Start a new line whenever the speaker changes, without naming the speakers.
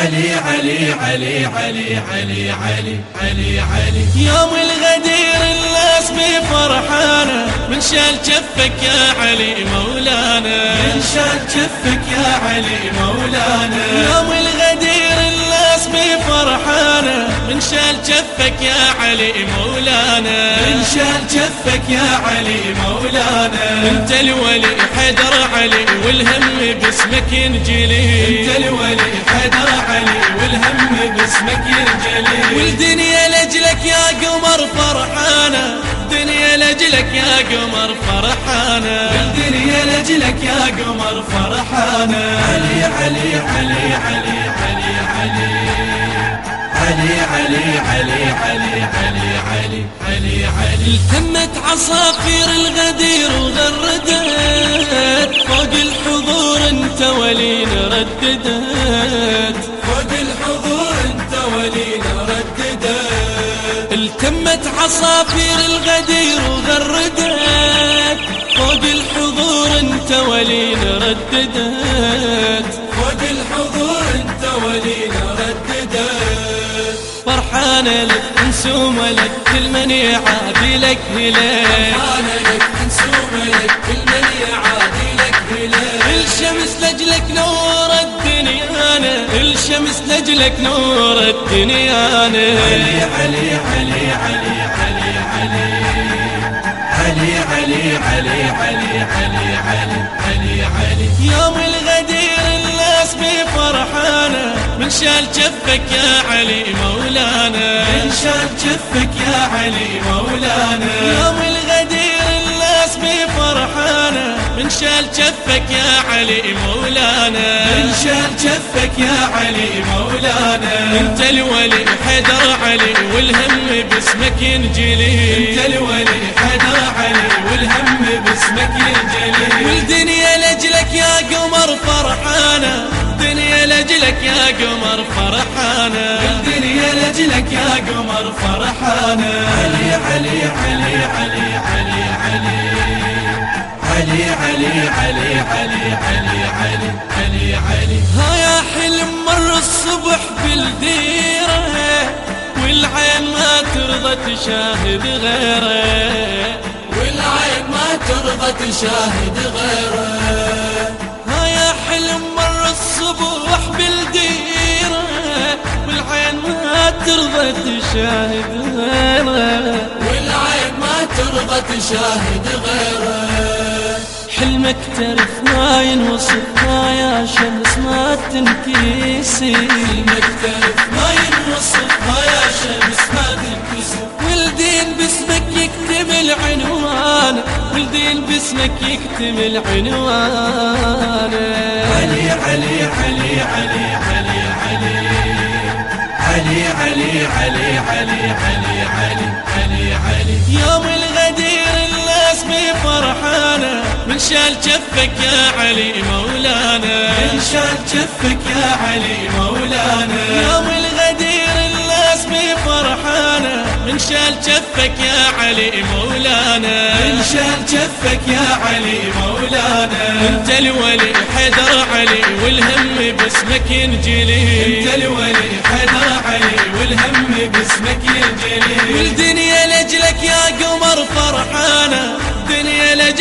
علي علي علي علي علي علي علي علي. يوم الغدير الناس بفرحانة من شال جفك يا علي مولانا. من شال جفك يا علي مولانا. يوم الغدير الناس بفرحانة من شال جفك يا علي مولانا. من شال جفك يا علي مولانا. انت الولي حدر باسمك ينجلي انت الولي حدر علي والهم باسمك ينجلي والدنيا لجلك يا قمر فرحانة الدنيا لجلك يا قمر فرحانة الدنيا لجلك يا قمر فرحانة علي علي علي علي علي علي علي علي علي علي علي علي علي التمت عصافير الغدير وغردت فوق الحضور أنت رددت فوق الحضور أنت ولي رددت التمت عصافير الغدير وغردت. فوق الحضور أنت ولي رددت فوق الحضور أنت ولي رددت فرحانة لك نسوم لك كل من يعادي لك هلال. فرحانة لك نسوم لك كل من يعادي لك هلال. الشمس لجلك نور الدنيا الشمس لجلك نور الدنيا علي علي علي علي علي علي علي علي علي علي علي علي علي يوم الغدير الناس بفرحانة من شال جفك يا علي مولانا من شال جفك يا علي مولانا يوم الغدير شال جفك يا علي مولانا. من شال جفك يا علي مولانا. انت الولي حدر علي والهم باسمك ينجلي. انت الولي حدر علي والهم باسمك ينجلي. والدنيا لجلك يا قمر فرحانة الدنيا لجلك يا قمر فرحانة الدنيا لجلك يا قمر فرحانة علي علي علي علي علي علي علي. علي علي علي علي علي علي ها يا حلم مر الصبح بالديرة والعين ما ترضى تشاهد غيره. والعين ما ترضى تشاهد غيره. ها يا حلم مر الصبح بالديرة والعين ما ترضى تشاهد غيره. والعين ما ترضى تشاهد غيره. حلمك تعرف ما ينوصف ما يا شمس ما تنكسي حلمك تعرف ما ينوصف ما يا شمس ما تنكسي والدين باسمك يكتب العنوان والدين باسمك يكتب العنوان علي علي علي علي علي علي علي علي علي علي علي علي علي يوم الغدير بفرحانة من شال جفك يا علي مولانا. من شال جفك يا علي مولانا. يوم الغدير الناس بفرحانة. من شال جفك يا علي مولانا. من شال جفك يا علي مولانا. انت الولي حدر علي والهم باسمك ينجلي. انت الولي حدر علي والهم باسمك ينجلي. والدنيا لجلك يا قمر فرحانة. الدنيا